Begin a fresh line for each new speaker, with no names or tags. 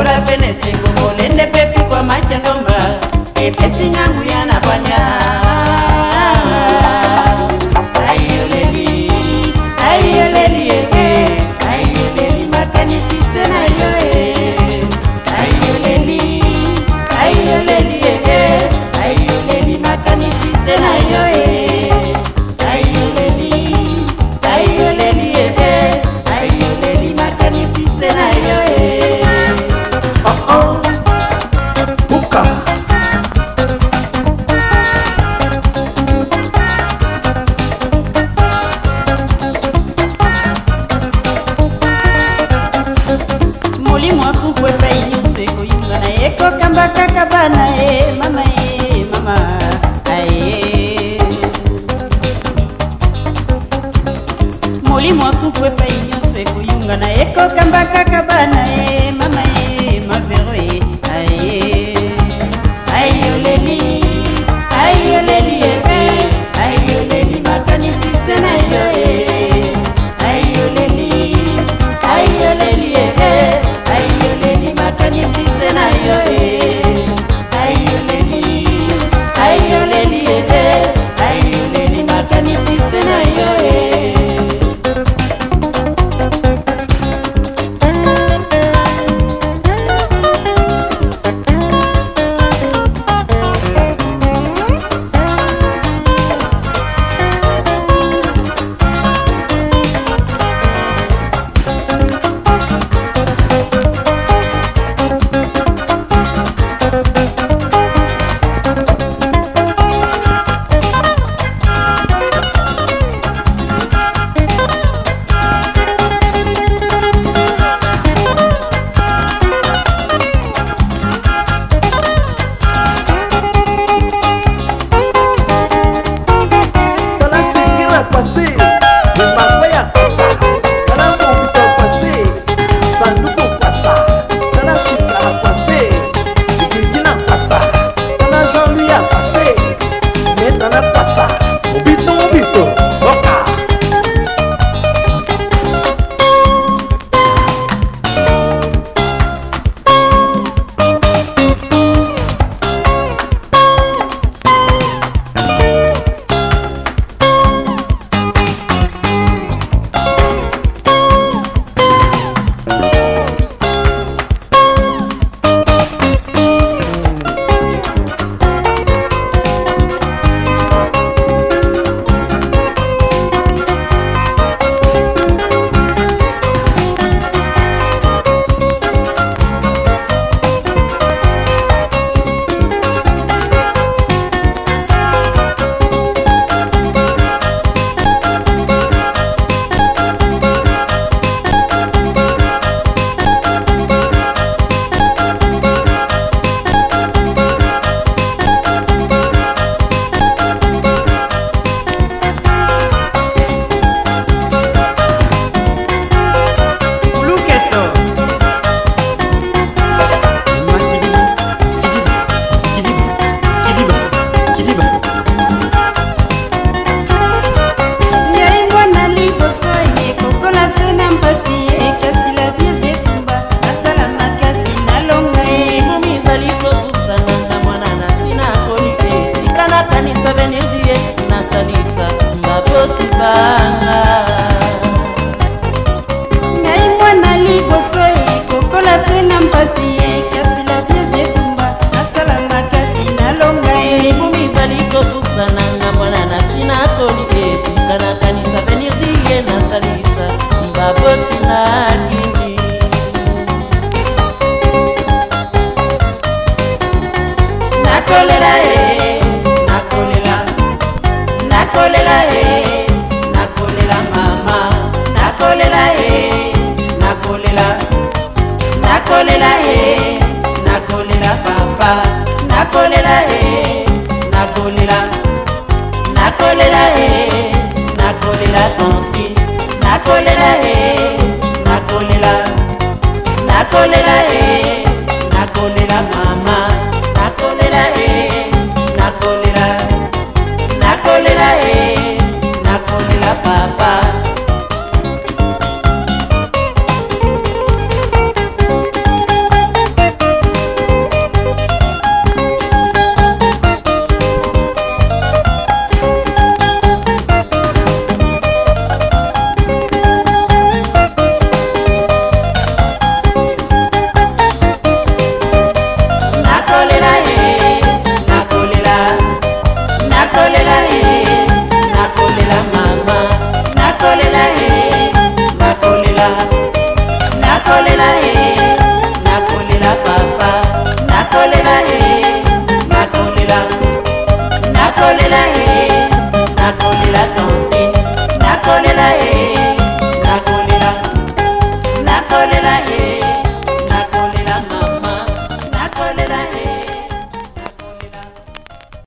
ngora penesengo ngolende pepi kwa machandomba nakolela ye nakolela nakolela ye nakolela mama nakolela ye nakolela nakolela ye nakolela papa nakolela ye nakolela nakolela ye